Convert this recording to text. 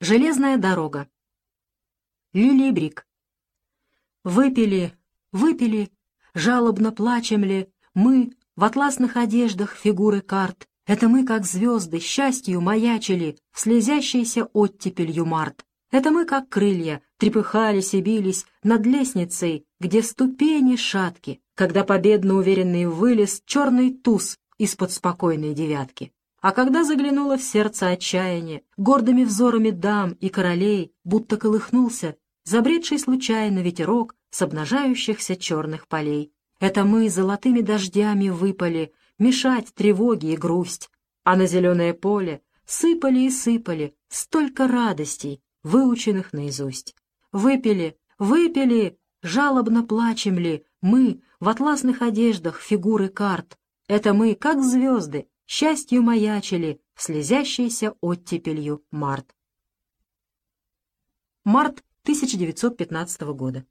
Железная дорога. Люлибрик. Выпили, выпили, жалобно плачем ли, мы в атласных одеждах фигуры карт. Это мы, как звезды, счастью маячили слезящейся оттепелью март. Это мы, как крылья, трепыхались и бились над лестницей, где ступени шатки, когда победно уверенный вылез черный туз из-под спокойной девятки. А когда заглянуло в сердце отчаяние, гордыми взорами дам и королей, будто колыхнулся, забредший случайно ветерок с обнажающихся черных полей. Это мы золотыми дождями выпали, мешать тревоги и грусть, а на зеленое поле сыпали и сыпали столько радостей, выученных наизусть. Выпили, выпили, жалобно плачем ли, мы в атласных одеждах фигуры карт. Это мы, как звезды, счастью маячили слезящейся оттепелью март. Март 1915 года.